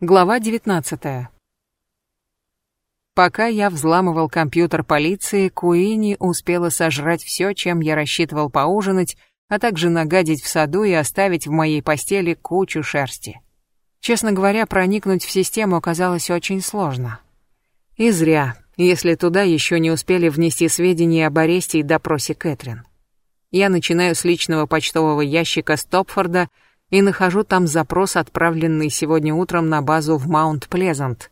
Глава 19. Пока я взламывал компьютер полиции, Куини успела сожрать все, чем я рассчитывал поужинать, а также нагадить в саду и оставить в моей постели кучу шерсти. Честно говоря, проникнуть в систему оказалось очень сложно. И зря, если туда еще не успели внести сведения об аресте и допросе Кэтрин. Я начинаю с личного почтового ящика Стопфорда — и нахожу там запрос, отправленный сегодня утром на базу в Маунт-Плезант.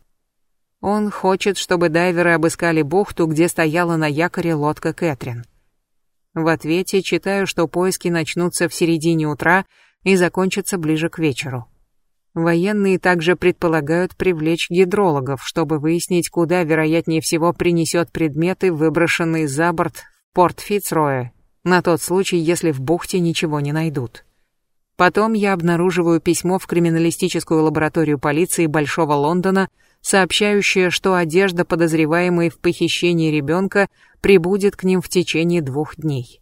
Он хочет, чтобы дайверы обыскали бухту, где стояла на якоре лодка Кэтрин. В ответе читаю, что поиски начнутся в середине утра и закончатся ближе к вечеру. Военные также предполагают привлечь гидрологов, чтобы выяснить, куда вероятнее всего принесет предметы, выброшенные за борт в порт Фицроя, на тот случай, если в бухте ничего не найдут. Потом я обнаруживаю письмо в криминалистическую лабораторию полиции Большого Лондона, сообщающее, что одежда подозреваемой в похищении ребенка прибудет к ним в течение двух дней.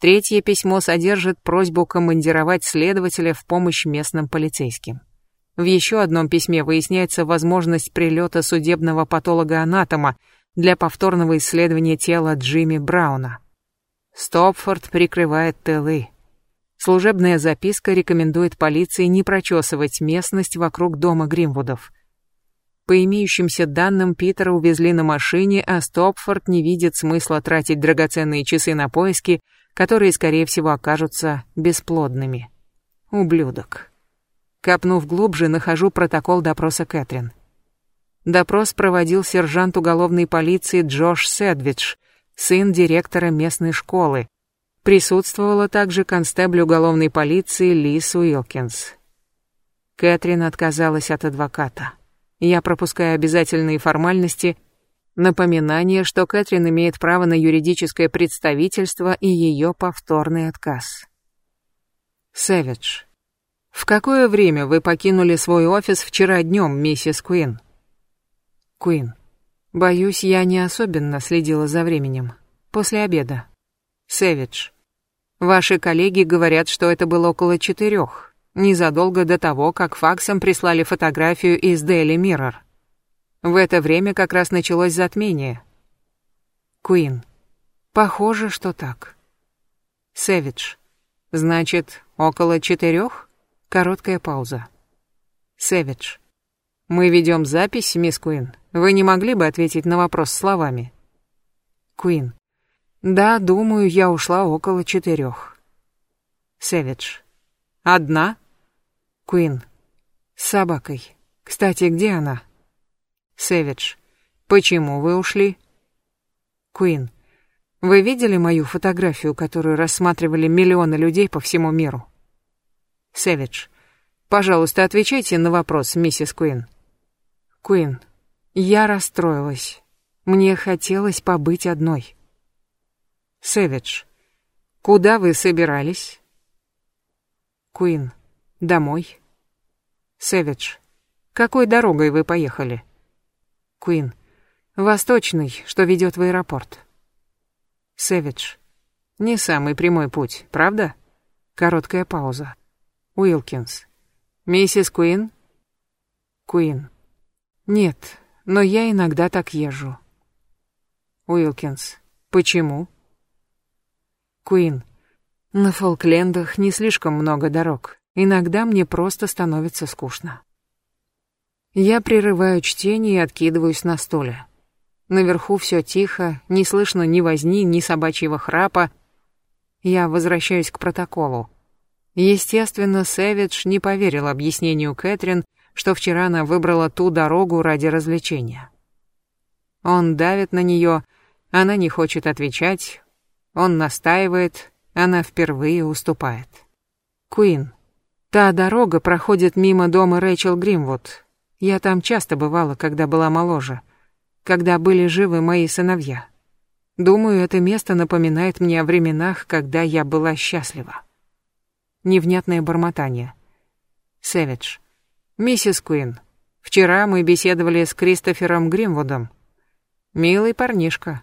Третье письмо содержит просьбу командировать следователя в помощь местным полицейским. В еще одном письме выясняется возможность прилета судебного патолога-анатома для повторного исследования тела Джимми Брауна. Стопфорд прикрывает тылы. Служебная записка рекомендует полиции не прочесывать местность вокруг дома Гримвудов. По имеющимся данным, Питера увезли на машине, а Стопфорд не видит смысла тратить драгоценные часы на поиски, которые, скорее всего, окажутся бесплодными. Ублюдок. Копнув глубже, нахожу протокол допроса Кэтрин. Допрос проводил сержант уголовной полиции Джош Седвидж, сын директора местной школы, Присутствовала также констебль уголовной полиции Лис Уилкинс. Кэтрин отказалась от адвоката. Я пропускаю обязательные формальности, напоминание, что Кэтрин имеет право на юридическое представительство и ее повторный отказ. Сэвидж. В какое время вы покинули свой офис вчера днем, миссис Куин? Куин. Боюсь, я не особенно следила за временем. После обеда. Сэвидж. Ваши коллеги говорят, что это было около четырех, незадолго до того, как факсом прислали фотографию из Daily Mirror. В это время как раз началось затмение. Куин. Похоже, что так. Сэвидж. Значит, около четырех? Короткая пауза. Сэвидж. Мы ведем запись, мисс Куин. Вы не могли бы ответить на вопрос словами? Куин. Да, думаю, я ушла около четырех. Сэвидж. Одна? Куин. С собакой. Кстати, где она? Сэвидж. Почему вы ушли? Куин. Вы видели мою фотографию, которую рассматривали миллионы людей по всему миру? Сэвидж. Пожалуйста, отвечайте на вопрос, миссис Куин. Куин. Я расстроилась. Мне хотелось побыть одной. Сэвидж, куда вы собирались? Куин, домой. Сэвидж, какой дорогой вы поехали? Куин, восточный, что ведет в аэропорт. Сэвидж, не самый прямой путь, правда? Короткая пауза. Уилкинс, миссис Куин? Куин, нет, но я иногда так езжу. Уилкинс, почему? Куин. На Фолклендах не слишком много дорог. Иногда мне просто становится скучно. Я прерываю чтение и откидываюсь на стуле. Наверху все тихо, не слышно ни возни, ни собачьего храпа. Я возвращаюсь к протоколу. Естественно, Сэвидж не поверил объяснению Кэтрин, что вчера она выбрала ту дорогу ради развлечения. Он давит на нее, она не хочет отвечать, он настаивает, она впервые уступает. Куин. Та дорога проходит мимо дома Рэйчел Гримвуд. Я там часто бывала, когда была моложе, когда были живы мои сыновья. Думаю, это место напоминает мне о временах, когда я была счастлива. Невнятное бормотание. Сэвидж. Миссис Куин, вчера мы беседовали с Кристофером Гримвудом. Милый парнишка.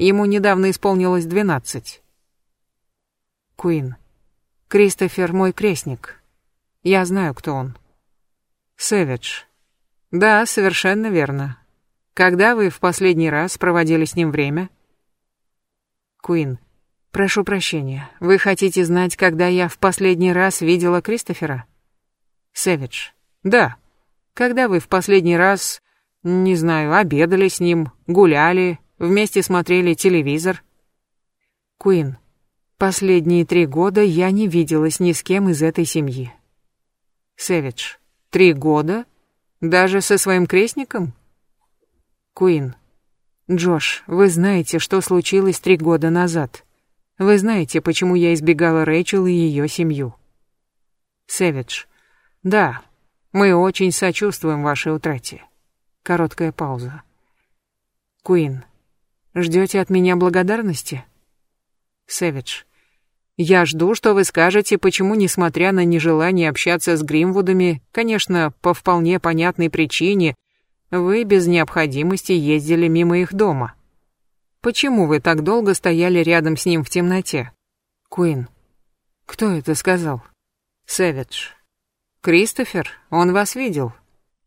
Ему недавно исполнилось двенадцать. Куин. Кристофер мой крестник. Я знаю, кто он. Сэвидж. Да, совершенно верно. Когда вы в последний раз проводили с ним время? Куин. Прошу прощения. Вы хотите знать, когда я в последний раз видела Кристофера? Сэвидж. Да. Когда вы в последний раз, не знаю, обедали с ним, гуляли, вместе смотрели телевизор? Куин. Последние три года я не виделась ни с кем из этой семьи. Сэвидж. Три года? Даже со своим крестником? Куин. Джош, вы знаете, что случилось три года назад. Вы знаете, почему я избегала Рэйчел и ее семью. Сэвидж. Да, мы очень сочувствуем вашей утрате. Короткая пауза. Куин. Ждете от меня благодарности? Сэвидж. Я жду, что вы скажете, почему, несмотря на нежелание общаться с Гримвудами, конечно, по вполне понятной причине, вы без необходимости ездили мимо их дома. Почему вы так долго стояли рядом с ним в темноте? Куин. Кто это сказал? Сэвидж. Кристофер, он вас видел.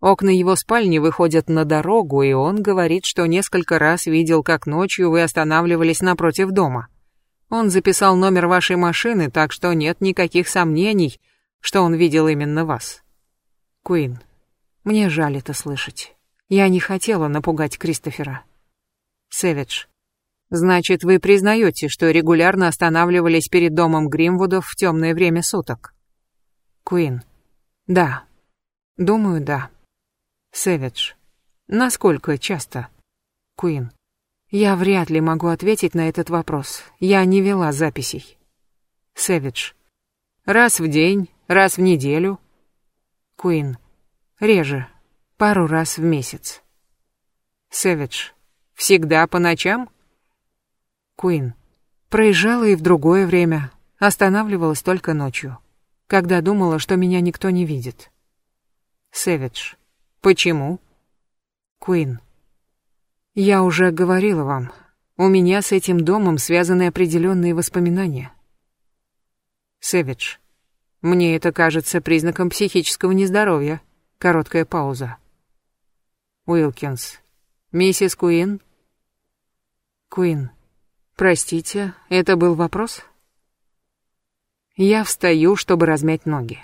Окна его спальни выходят на дорогу, и он говорит, что несколько раз видел, как ночью вы останавливались напротив дома. Он записал номер вашей машины, так что нет никаких сомнений, что он видел именно вас. Куин, мне жаль это слышать. Я не хотела напугать Кристофера. Сэвидж. Значит, вы признаете, что регулярно останавливались перед домом Гримвудов в темное время суток? Куин. Да. Думаю, да. Сэвидж. Насколько часто? Куин. Я вряд ли могу ответить на этот вопрос. Я не вела записей. Сэвидж. Раз в день, раз в неделю. Куин. Реже. Пару раз в месяц. Сэвидж. Всегда по ночам? Куин. Проезжала и в другое время. Останавливалась только ночью. Когда думала, что меня никто не видит. Сэвидж. Почему? Куин. Я уже говорила вам, у меня с этим домом связаны определенные воспоминания. Сэвидж. Мне это кажется признаком психического нездоровья. Короткая пауза. Уилкинс. Миссис Куин? Куин. Простите, это был вопрос? Я встаю, чтобы размять ноги.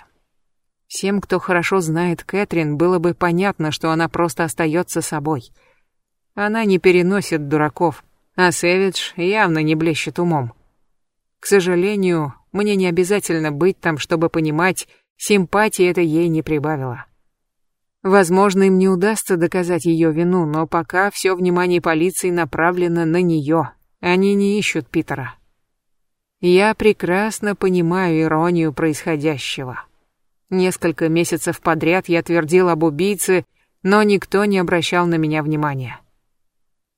Всем, кто хорошо знает Кэтрин, было бы понятно, что она просто остается собой — она не переносит дураков, а Сэвидж явно не блещет умом. К сожалению, мне не обязательно быть там, чтобы понимать, симпатии это ей не прибавило. Возможно, им не удастся доказать ее вину, но пока все внимание полиции направлено на нее. Они не ищут Питера. Я прекрасно понимаю иронию происходящего. Несколько месяцев подряд я твердил об убийце, но никто не обращал на меня внимания.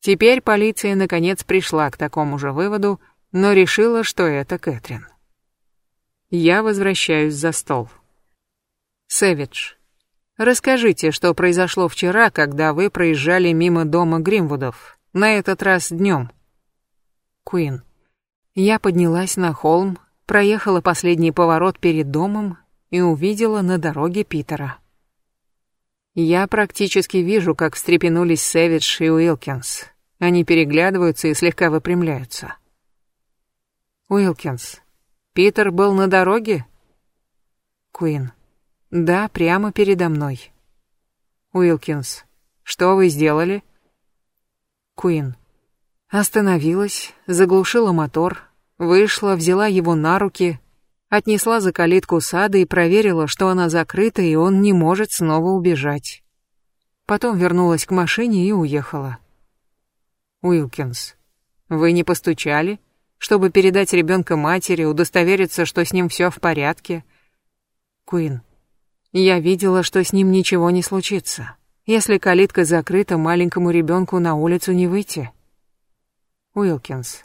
Теперь полиция наконец пришла к такому же выводу, но решила, что это Кэтрин. Я возвращаюсь за стол. Сэвидж, расскажите, что произошло вчера, когда вы проезжали мимо дома Гримвудов, на этот раз днем. Куин. Я поднялась на холм, проехала последний поворот перед домом и увидела на дороге Питера. Я практически вижу, как встрепенулись Сэвидж и Уилкинс. Они переглядываются и слегка выпрямляются. Уилкинс. Питер был на дороге? Куин. Да, прямо передо мной. Уилкинс. Что вы сделали? Куин. Остановилась, заглушила мотор, вышла, взяла его на руки, отнесла за калитку сада и проверила, что она закрыта, и он не может снова убежать. Потом вернулась к машине и уехала. Уилкинс, вы не постучали, чтобы передать ребенка матери, удостовериться, что с ним все в порядке? Куин, я видела, что с ним ничего не случится. Если калитка закрыта, маленькому ребенку на улицу не выйти. Уилкинс,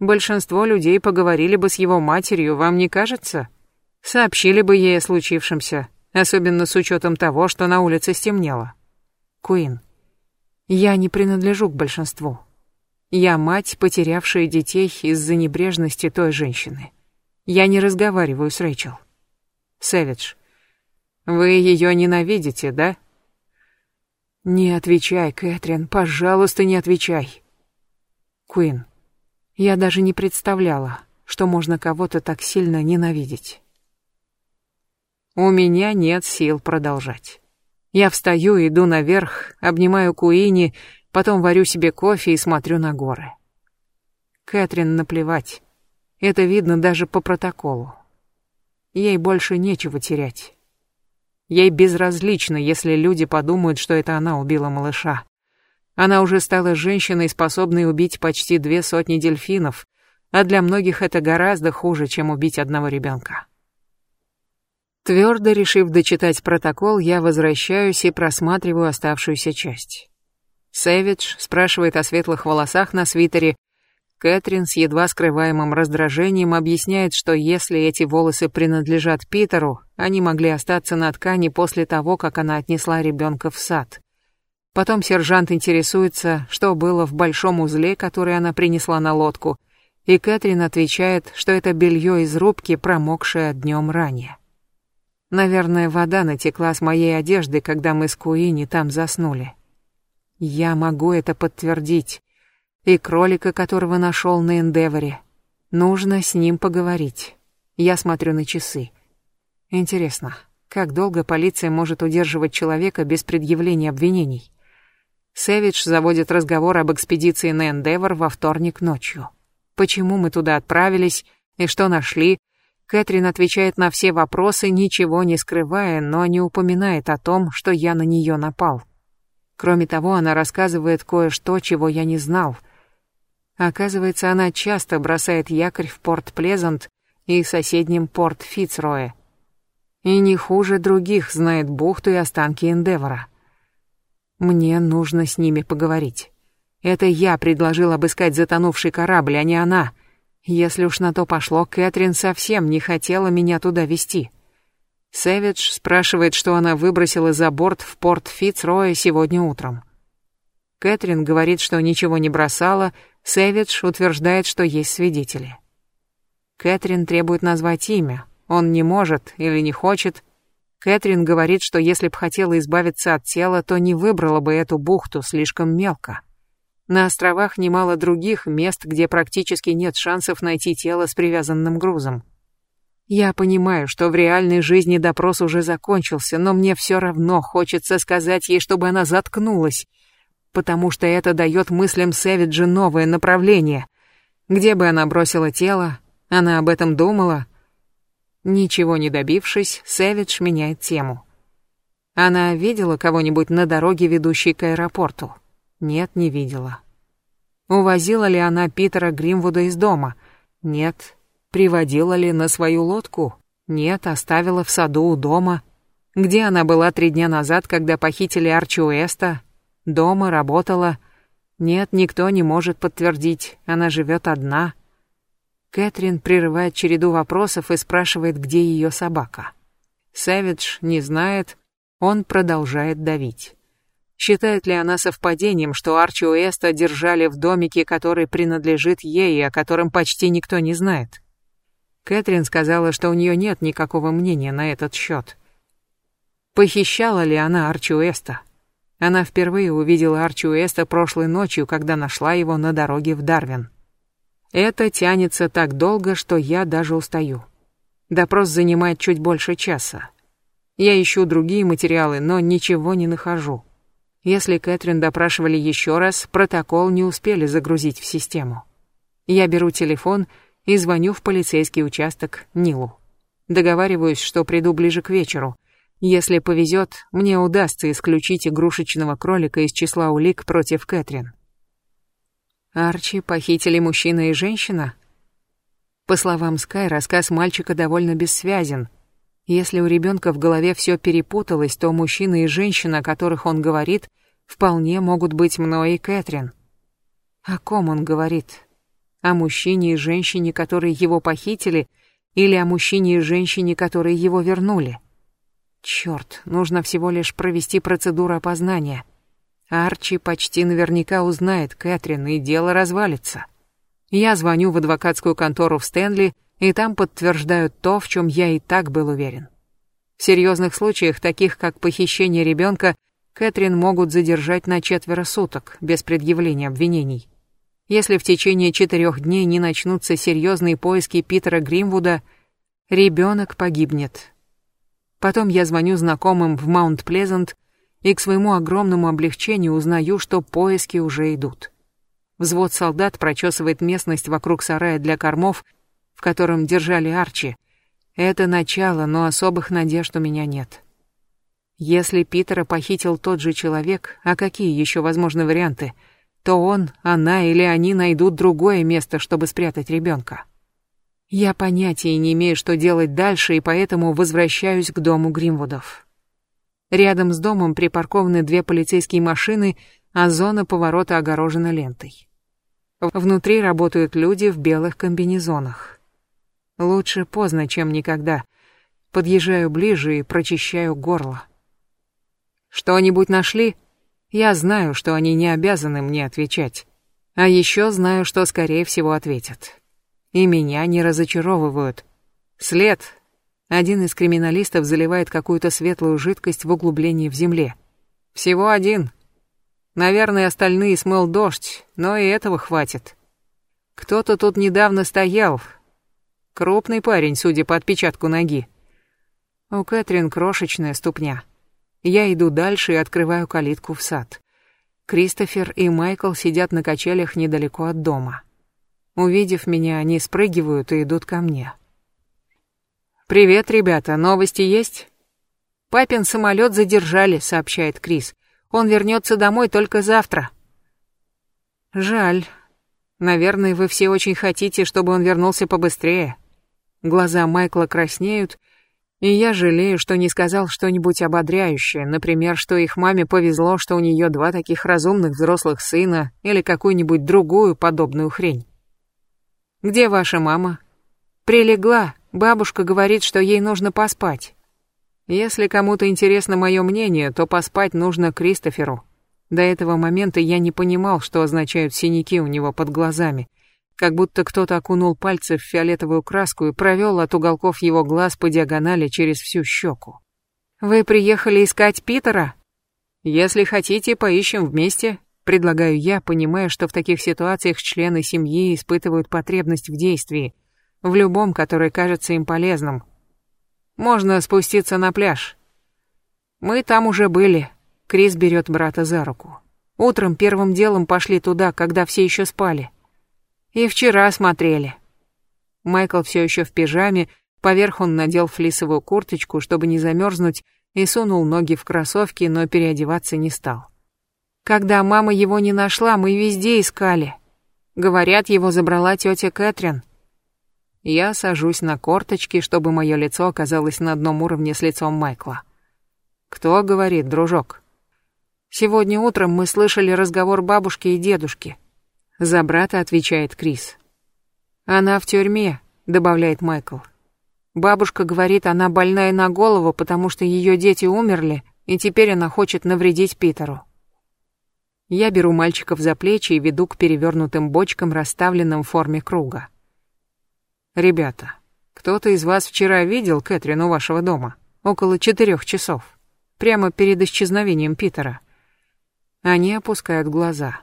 Большинство людей поговорили бы с его матерью, вам не кажется? Сообщили бы ей о случившемся, особенно с учетом того, что на улице стемнело. Куин. Я не принадлежу к большинству. Я мать, потерявшая детей из-за небрежности той женщины. Я не разговариваю с Рэйчел. Сэвидж. Вы ее ненавидите, да? Не отвечай, Кэтрин, пожалуйста, не отвечай. Куин, я даже не представляла, что можно кого-то так сильно ненавидеть. У меня нет сил продолжать. Я встаю, иду наверх, обнимаю Куини, потом варю себе кофе и смотрю на горы. Кэтрин наплевать. Это видно даже по протоколу. Ей больше нечего терять. Ей безразлично, если люди подумают, что это она убила малыша. Она уже стала женщиной, способной убить почти две сотни дельфинов, а для многих это гораздо хуже, чем убить одного ребенка. Твердо решив дочитать протокол, я возвращаюсь и просматриваю оставшуюся часть. Сэвидж спрашивает о светлых волосах на свитере. Кэтрин с едва скрываемым раздражением объясняет, что если эти волосы принадлежат Питеру, они могли остаться на ткани после того, как она отнесла ребенка в сад. Потом сержант интересуется, что было в большом узле, который она принесла на лодку, и Кэтрин отвечает, что это белье из рубки, промокшее днем ранее. Наверное, вода натекла с моей одежды, когда мы с Куини там заснули. Я могу это подтвердить. И кролика, которого нашел на Эндеворе. Нужно с ним поговорить. Я смотрю на часы. Интересно, как долго полиция может удерживать человека без предъявления обвинений? Сэвидж заводит разговор об экспедиции на Эндевор во вторник ночью. Почему мы туда отправились и что нашли, Кэтрин отвечает на все вопросы, ничего не скрывая, но не упоминает о том, что я на нее напал. Кроме того, она рассказывает кое-что, чего я не знал. Оказывается, она часто бросает якорь в порт Плезант и соседнем порт Фицрое. И не хуже других знает бухту и останки Эндевора. Мне нужно с ними поговорить. Это я предложил обыскать затонувший корабль, а не она — если уж на то пошло, Кэтрин совсем не хотела меня туда вести. Сэвидж спрашивает, что она выбросила за борт в порт Фицроя сегодня утром. Кэтрин говорит, что ничего не бросала, Сэвидж утверждает, что есть свидетели. Кэтрин требует назвать имя. Он не может или не хочет. Кэтрин говорит, что если б хотела избавиться от тела, то не выбрала бы эту бухту слишком мелко. На островах немало других мест, где практически нет шансов найти тело с привязанным грузом. Я понимаю, что в реальной жизни допрос уже закончился, но мне все равно хочется сказать ей, чтобы она заткнулась, потому что это дает мыслям Сэвиджа новое направление. Где бы она бросила тело, она об этом думала. Ничего не добившись, Сэвидж меняет тему. Она видела кого-нибудь на дороге, ведущей к аэропорту? Нет, не видела. Увозила ли она Питера Гримвуда из дома? Нет. Приводила ли на свою лодку? Нет, оставила в саду у дома. Где она была три дня назад, когда похитили Арчи Уэста? Дома, работала. Нет, никто не может подтвердить, она живет одна. Кэтрин прерывает череду вопросов и спрашивает, где ее собака. Сэвидж не знает, он продолжает давить. Считает ли она совпадением, что Арчи Уэста держали в домике, который принадлежит ей о котором почти никто не знает? Кэтрин сказала, что у нее нет никакого мнения на этот счет. Похищала ли она Арчи Уэста? Она впервые увидела Арчи Уэста прошлой ночью, когда нашла его на дороге в Дарвин. Это тянется так долго, что я даже устаю. Допрос занимает чуть больше часа. Я ищу другие материалы, но ничего не нахожу. Если Кэтрин допрашивали еще раз, протокол не успели загрузить в систему. Я беру телефон и звоню в полицейский участок Нилу. Договариваюсь, что приду ближе к вечеру. Если повезет, мне удастся исключить игрушечного кролика из числа улик против Кэтрин. Арчи похитили мужчина и женщина? По словам Скай, рассказ мальчика довольно бессвязен. Если у ребенка в голове все перепуталось, то мужчина и женщина, о которых он говорит, вполне могут быть мной и Кэтрин. О ком он говорит? О мужчине и женщине, которые его похитили, или о мужчине и женщине, которые его вернули? Черт, нужно всего лишь провести процедуру опознания. Арчи почти наверняка узнает Кэтрин, и дело развалится. Я звоню в адвокатскую контору в Стэнли и там подтверждают то, в чем я и так был уверен. В серьезных случаях, таких как похищение ребенка, Кэтрин могут задержать на четверо суток, без предъявления обвинений. Если в течение четырех дней не начнутся серьезные поиски Питера Гримвуда, ребенок погибнет. Потом я звоню знакомым в Маунт-Плезант и к своему огромному облегчению узнаю, что поиски уже идут. Взвод солдат прочесывает местность вокруг сарая для кормов, в котором держали Арчи. Это начало, но особых надежд у меня нет. Если Питера похитил тот же человек, а какие еще возможны варианты — то он, она или они найдут другое место, чтобы спрятать ребенка. Я понятия не имею, что делать дальше, и поэтому возвращаюсь к дому Гримвудов. Рядом с домом припаркованы две полицейские машины, а зона поворота огорожена лентой. Внутри работают люди в белых комбинезонах. Лучше поздно, чем никогда. Подъезжаю ближе и прочищаю горло. «Что-нибудь нашли?» Я знаю, что они не обязаны мне отвечать. А еще знаю, что скорее всего ответят. И меня не разочаровывают. След. Один из криминалистов заливает какую-то светлую жидкость в углублении в земле. Всего один. Наверное, остальные смыл дождь, но и этого хватит. Кто-то тут недавно стоял. Крупный парень, судя по отпечатку ноги. У Кэтрин крошечная ступня. Я иду дальше и открываю калитку в сад. Кристофер и Майкл сидят на качелях недалеко от дома. Увидев меня, они спрыгивают и идут ко мне. «Привет, ребята, новости есть?» «Папин самолет задержали», — сообщает Крис. «Он вернется домой только завтра». «Жаль. Наверное, вы все очень хотите, чтобы он вернулся побыстрее». Глаза Майкла краснеют, и я жалею, что не сказал что-нибудь ободряющее, например, что их маме повезло, что у нее два таких разумных взрослых сына, или какую-нибудь другую подобную хрень. «Где ваша мама?» «Прилегла. Бабушка говорит, что ей нужно поспать». Если кому-то интересно мое мнение, то поспать нужно Кристоферу. До этого момента я не понимал, что означают синяки у него под глазами как будто кто-то окунул пальцы в фиолетовую краску и провел от уголков его глаз по диагонали через всю щеку. «Вы приехали искать Питера?» «Если хотите, поищем вместе», — предлагаю я, понимая, что в таких ситуациях члены семьи испытывают потребность в действии, в любом, которое кажется им полезным. «Можно спуститься на пляж». «Мы там уже были», — Крис берет брата за руку. «Утром первым делом пошли туда, когда все еще спали. И вчера смотрели. Майкл все еще в пижаме, поверх он надел флисовую курточку, чтобы не замерзнуть, и сунул ноги в кроссовки, но переодеваться не стал. Когда мама его не нашла, мы везде искали. Говорят, его забрала тетя Кэтрин. Я сажусь на корточки, чтобы мое лицо оказалось на одном уровне с лицом Майкла. Кто говорит, дружок? Сегодня утром мы слышали разговор бабушки и дедушки. За брата отвечает Крис. Она в тюрьме, добавляет Майкл. Бабушка говорит, она больная на голову, потому что ее дети умерли, и теперь она хочет навредить Питеру. Я беру мальчиков за плечи и веду к перевернутым бочкам, расставленным в форме круга. Ребята, кто-то из вас вчера видел Кэтрин у вашего дома? Около четырех часов. Прямо перед исчезновением Питера. Они опускают глаза.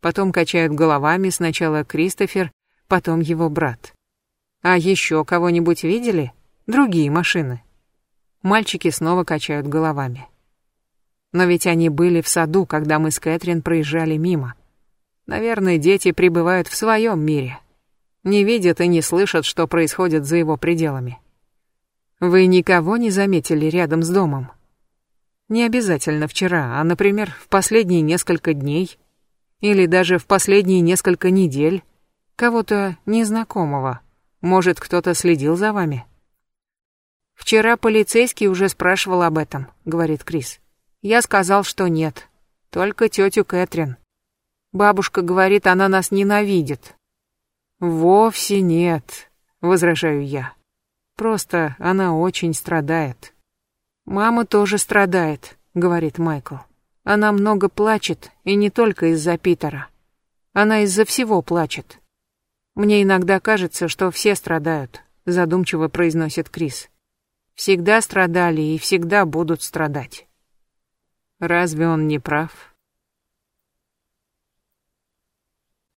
Потом качают головами сначала Кристофер, потом его брат. А еще кого-нибудь видели? Другие машины. Мальчики снова качают головами. Но ведь они были в саду, когда мы с Кэтрин проезжали мимо. Наверное, дети пребывают в своем мире. Не видят и не слышат, что происходит за его пределами. Вы никого не заметили рядом с домом? Не обязательно вчера, а, например, в последние несколько дней или даже в последние несколько недель, кого-то незнакомого. Может, кто-то следил за вами? Вчера полицейский уже спрашивал об этом, говорит Крис. Я сказал, что нет. Только тетю Кэтрин. Бабушка говорит, она нас ненавидит. Вовсе нет, возражаю я. Просто она очень страдает. Мама тоже страдает, говорит Майкл. Она много плачет, и не только из-за Питера. Она из-за всего плачет. Мне иногда кажется, что все страдают, задумчиво произносит Крис. Всегда страдали и всегда будут страдать. Разве он не прав?